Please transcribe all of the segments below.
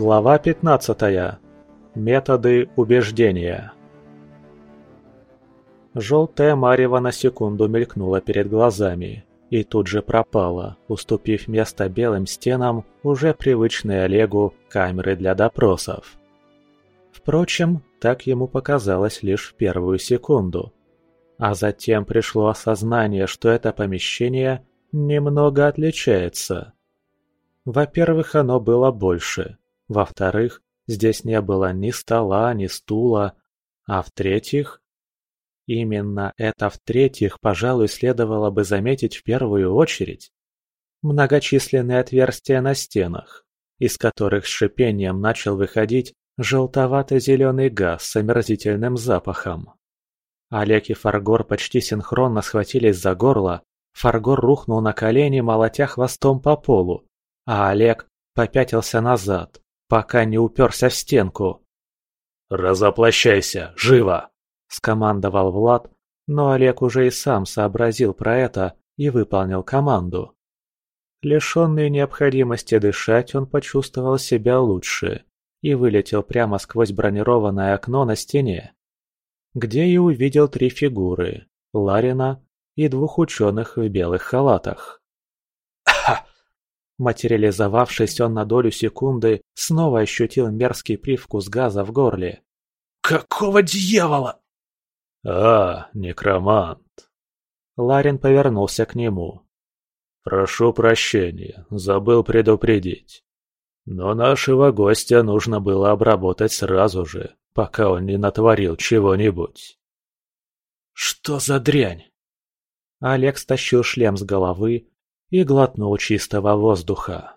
Глава 15. Методы убеждения. Желтая марево на секунду мелькнула перед глазами и тут же пропала, уступив место белым стенам уже привычной Олегу камеры для допросов. Впрочем, так ему показалось лишь в первую секунду. А затем пришло осознание, что это помещение немного отличается. Во-первых, оно было больше. Во-вторых, здесь не было ни стола, ни стула. А в-третьих... Именно это в-третьих, пожалуй, следовало бы заметить в первую очередь. Многочисленные отверстия на стенах, из которых с шипением начал выходить желтовато-зеленый газ с омерзительным запахом. Олег и Фаргор почти синхронно схватились за горло, Фаргор рухнул на колени, молотя хвостом по полу, а Олег попятился назад, пока не уперся в стенку. «Разоплощайся, живо!» – скомандовал Влад, но Олег уже и сам сообразил про это и выполнил команду. Лишенный необходимости дышать, он почувствовал себя лучше и вылетел прямо сквозь бронированное окно на стене, где и увидел три фигуры – Ларина и двух ученых в белых халатах. Материализовавшись, он на долю секунды снова ощутил мерзкий привкус газа в горле. «Какого дьявола?» «А, некромант!» Ларин повернулся к нему. «Прошу прощения, забыл предупредить. Но нашего гостя нужно было обработать сразу же, пока он не натворил чего-нибудь». «Что за дрянь?» Олег стащил шлем с головы и глотнул чистого воздуха.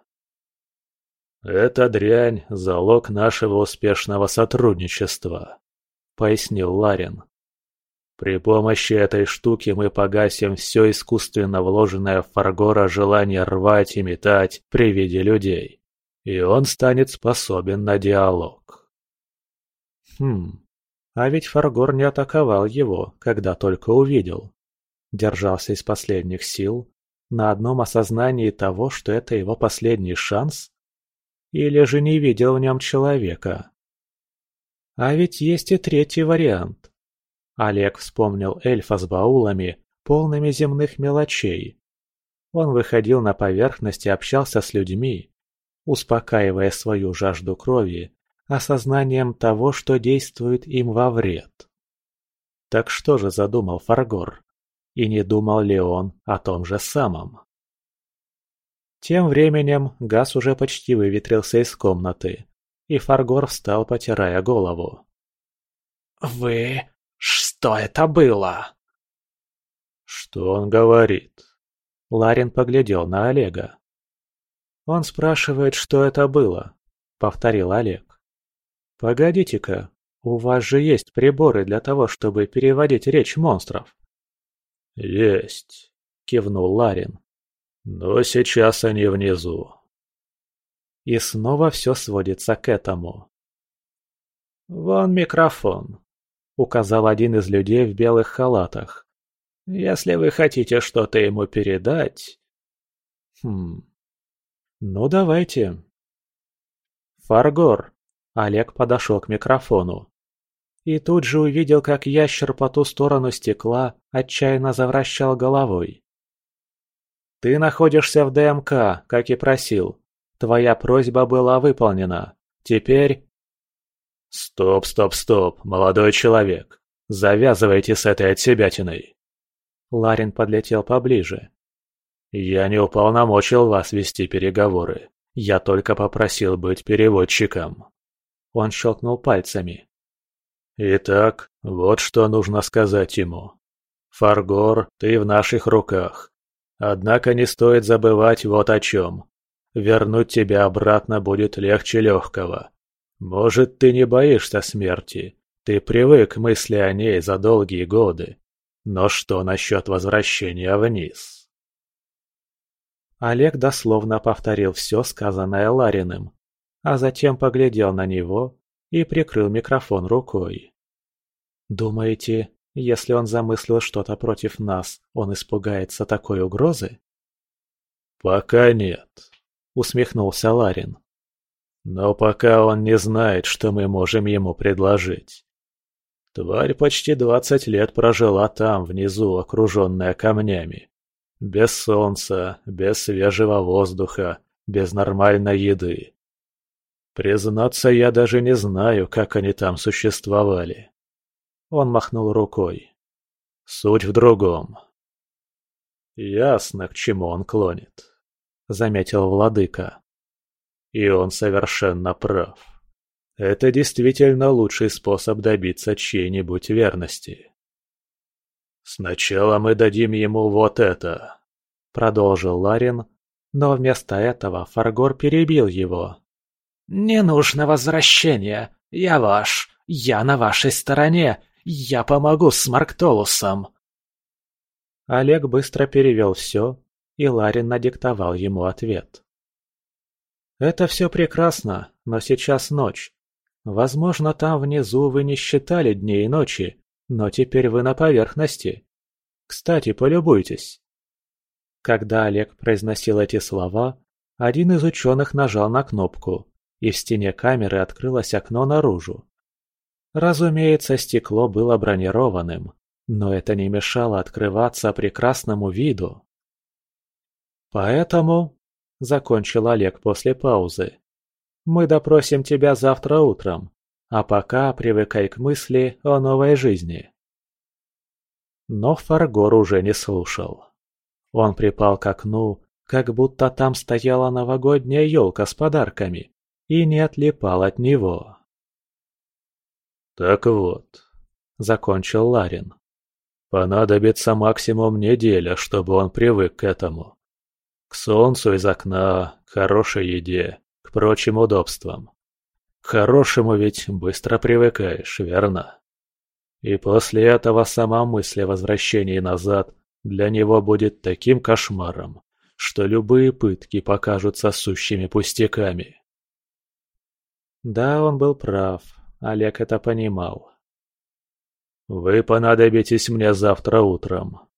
«Эта дрянь – залог нашего успешного сотрудничества», – пояснил Ларин. «При помощи этой штуки мы погасим все искусственно вложенное в Фаргора желание рвать и метать при виде людей, и он станет способен на диалог». Хм, а ведь Фаргор не атаковал его, когда только увидел держался из последних сил, на одном осознании того, что это его последний шанс? Или же не видел в нем человека? А ведь есть и третий вариант. Олег вспомнил эльфа с баулами, полными земных мелочей. Он выходил на поверхность и общался с людьми, успокаивая свою жажду крови осознанием того, что действует им во вред. Так что же задумал Фаргор? И не думал ли он о том же самом? Тем временем газ уже почти выветрился из комнаты, и Фаргор встал, потирая голову. «Вы... что это было?» «Что он говорит?» Ларин поглядел на Олега. «Он спрашивает, что это было», — повторил Олег. «Погодите-ка, у вас же есть приборы для того, чтобы переводить речь монстров». «Есть», — кивнул Ларин. «Но сейчас они внизу». И снова все сводится к этому. «Вон микрофон», — указал один из людей в белых халатах. «Если вы хотите что-то ему передать...» «Хм... Ну, давайте». «Фаргор», — Олег подошел к микрофону и тут же увидел, как ящер по ту сторону стекла отчаянно завращал головой. «Ты находишься в ДМК, как и просил. Твоя просьба была выполнена. Теперь...» «Стоп, стоп, стоп, молодой человек. Завязывайте с этой отсебятиной». Ларин подлетел поближе. «Я не уполномочил вас вести переговоры. Я только попросил быть переводчиком». Он щелкнул пальцами. Итак, вот что нужно сказать ему. Фаргор, ты в наших руках. Однако не стоит забывать вот о чем. Вернуть тебя обратно будет легче легкого. Может, ты не боишься смерти. Ты привык к мысли о ней за долгие годы. Но что насчет возвращения вниз? Олег дословно повторил все сказанное Лариным, а затем поглядел на него и прикрыл микрофон рукой. «Думаете, если он замыслил что-то против нас, он испугается такой угрозы?» «Пока нет», — усмехнулся Ларин. Но пока он не знает, что мы можем ему предложить. Тварь почти двадцать лет прожила там, внизу, окруженная камнями. Без солнца, без свежего воздуха, без нормальной еды. Признаться, я даже не знаю, как они там существовали. Он махнул рукой. Суть в другом. Ясно, к чему он клонит, заметил владыка. И он совершенно прав. Это действительно лучший способ добиться чьей-нибудь верности. «Сначала мы дадим ему вот это», — продолжил Ларин, но вместо этого Фаргор перебил его. «Не нужно возвращения. Я ваш. Я на вашей стороне. Я помогу с Марктолусом». Олег быстро перевел все, и Ларин надиктовал ему ответ. «Это все прекрасно, но сейчас ночь. Возможно, там внизу вы не считали дни и ночи, но теперь вы на поверхности. Кстати, полюбуйтесь». Когда Олег произносил эти слова, один из ученых нажал на кнопку, и в стене камеры открылось окно наружу. Разумеется, стекло было бронированным, но это не мешало открываться прекрасному виду. «Поэтому», — закончил Олег после паузы, — «мы допросим тебя завтра утром, а пока привыкай к мысли о новой жизни». Но Фаргор уже не слушал. Он припал к окну, как будто там стояла новогодняя елка с подарками, и не отлипал от него. «Так вот», — закончил Ларин, — «понадобится максимум неделя, чтобы он привык к этому. К солнцу из окна, к хорошей еде, к прочим удобствам. К хорошему ведь быстро привыкаешь, верно? И после этого сама мысль о возвращении назад для него будет таким кошмаром, что любые пытки покажутся сущими пустяками». Да, он был прав. Олег это понимал. «Вы понадобитесь мне завтра утром».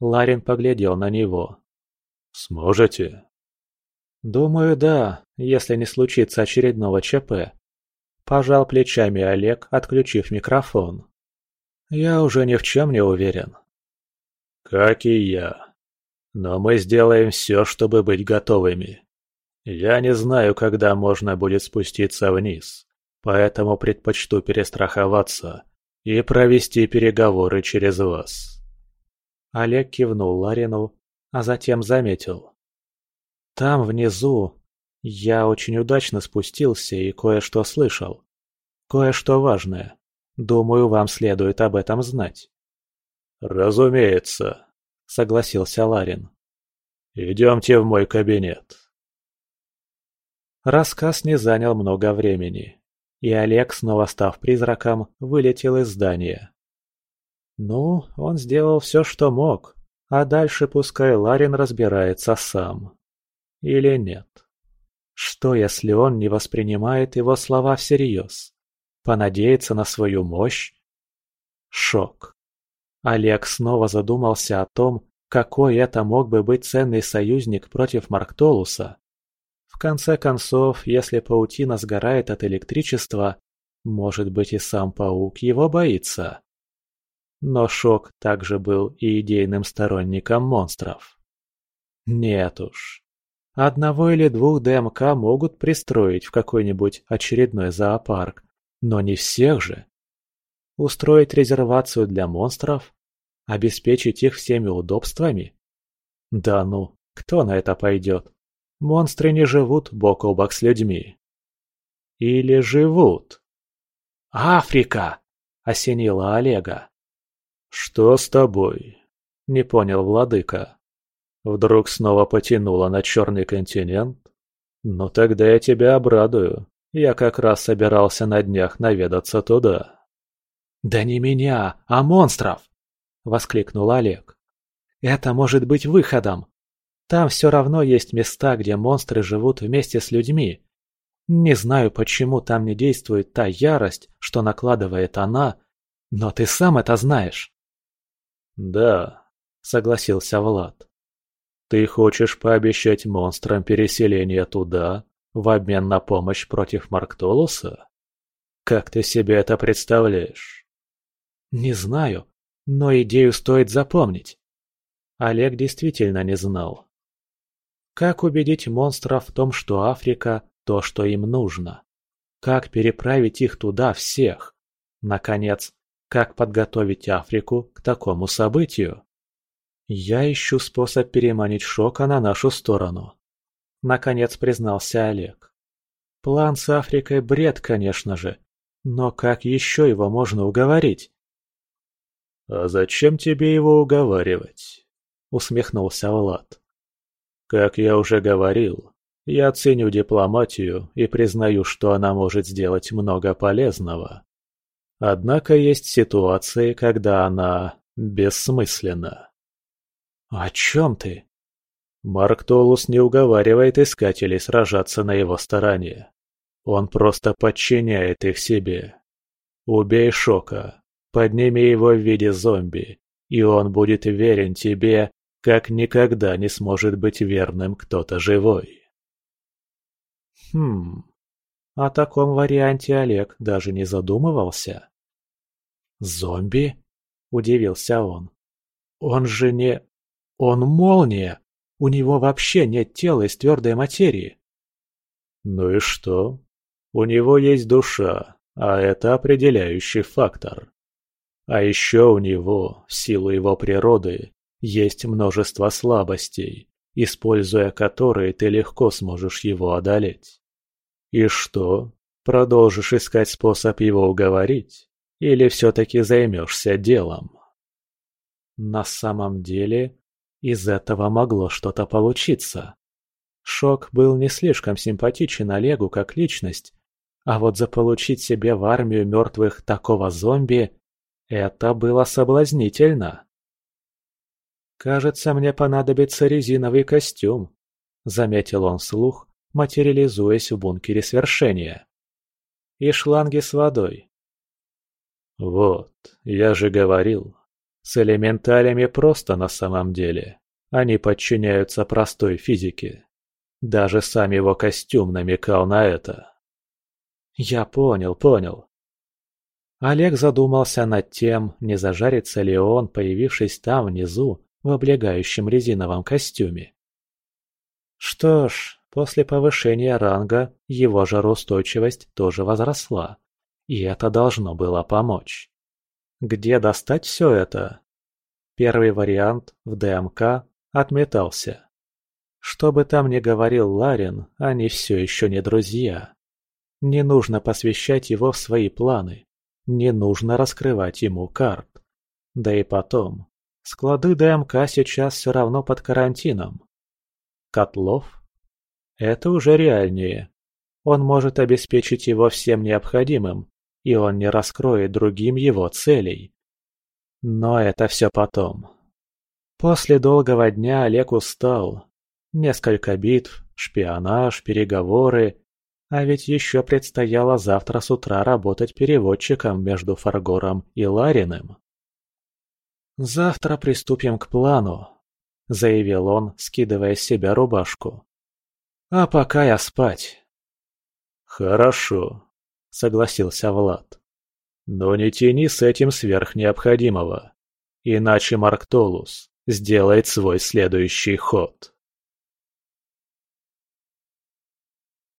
Ларин поглядел на него. «Сможете?» «Думаю, да, если не случится очередного ЧП». Пожал плечами Олег, отключив микрофон. «Я уже ни в чем не уверен». «Как и я. Но мы сделаем все, чтобы быть готовыми. Я не знаю, когда можно будет спуститься вниз поэтому предпочту перестраховаться и провести переговоры через вас». Олег кивнул Ларину, а затем заметил. «Там внизу я очень удачно спустился и кое-что слышал. Кое-что важное. Думаю, вам следует об этом знать». «Разумеется», — согласился Ларин. «Идемте в мой кабинет». Рассказ не занял много времени и Олег, снова став призраком, вылетел из здания. Ну, он сделал все, что мог, а дальше пускай Ларин разбирается сам. Или нет? Что, если он не воспринимает его слова всерьез? Понадеется на свою мощь? Шок. Олег снова задумался о том, какой это мог бы быть ценный союзник против Марктолуса. В конце концов, если паутина сгорает от электричества, может быть и сам паук его боится. Но Шок также был и идейным сторонником монстров. Нет уж. Одного или двух ДМК могут пристроить в какой-нибудь очередной зоопарк, но не всех же. Устроить резервацию для монстров? Обеспечить их всеми удобствами? Да ну, кто на это пойдет? Монстры не живут бок о бок с людьми. Или живут? «Африка!» — осенила Олега. «Что с тобой?» — не понял владыка. «Вдруг снова потянуло на черный континент? Ну тогда я тебя обрадую. Я как раз собирался на днях наведаться туда». «Да не меня, а монстров!» — воскликнул Олег. «Это может быть выходом. Там все равно есть места, где монстры живут вместе с людьми. Не знаю, почему там не действует та ярость, что накладывает она, но ты сам это знаешь. Да, согласился Влад. Ты хочешь пообещать монстрам переселение туда, В обмен на помощь против Марктолуса? Как ты себе это представляешь? Не знаю, но идею стоит запомнить. Олег действительно не знал. Как убедить монстров в том, что Африка – то, что им нужно? Как переправить их туда всех? Наконец, как подготовить Африку к такому событию? Я ищу способ переманить Шока на нашу сторону. Наконец признался Олег. План с Африкой бред, конечно же, но как еще его можно уговорить? «А зачем тебе его уговаривать?» — усмехнулся Влад. «Как я уже говорил, я ценю дипломатию и признаю, что она может сделать много полезного. Однако есть ситуации, когда она бессмысленна». «О чем ты?» Марк Толус не уговаривает искателей сражаться на его стороне. Он просто подчиняет их себе. Убей Шока, подними его в виде зомби, и он будет верен тебе, как никогда не сможет быть верным кто-то живой. Хм, о таком варианте Олег даже не задумывался. «Зомби?» – удивился он. «Он же не... Он молния! У него вообще нет тела из твердой материи!» «Ну и что? У него есть душа, а это определяющий фактор. А еще у него, в силу его природы, есть множество слабостей, используя которые ты легко сможешь его одолеть. И что, продолжишь искать способ его уговорить? Или все-таки займешься делом? На самом деле, из этого могло что-то получиться. Шок был не слишком симпатичен Олегу как личность, а вот заполучить себе в армию мертвых такого зомби – это было соблазнительно. «Кажется, мне понадобится резиновый костюм», — заметил он вслух, материализуясь в бункере свершения. «И шланги с водой». «Вот, я же говорил, с элементалями просто на самом деле. Они подчиняются простой физике. Даже сам его костюм намекал на это». «Я понял, понял. Олег задумался над тем, не зажарится ли он, появившись там внизу, в облегающем резиновом костюме. Что ж, после повышения ранга его жароустойчивость тоже возросла, и это должно было помочь. Где достать все это? Первый вариант в ДМК отметался. Что бы там ни говорил Ларин, они все еще не друзья. Не нужно посвящать его в свои планы, не нужно раскрывать ему карт. Да и потом, Склады ДМК сейчас все равно под карантином. Котлов? Это уже реальнее. Он может обеспечить его всем необходимым, и он не раскроет другим его целей. Но это все потом. После долгого дня Олег устал. Несколько битв, шпионаж, переговоры. А ведь еще предстояло завтра с утра работать переводчиком между Фаргором и Лариным. «Завтра приступим к плану», — заявил он, скидывая с себя рубашку. «А пока я спать». «Хорошо», — согласился Влад. «Но не тяни с этим сверх необходимого, иначе Марктолус сделает свой следующий ход».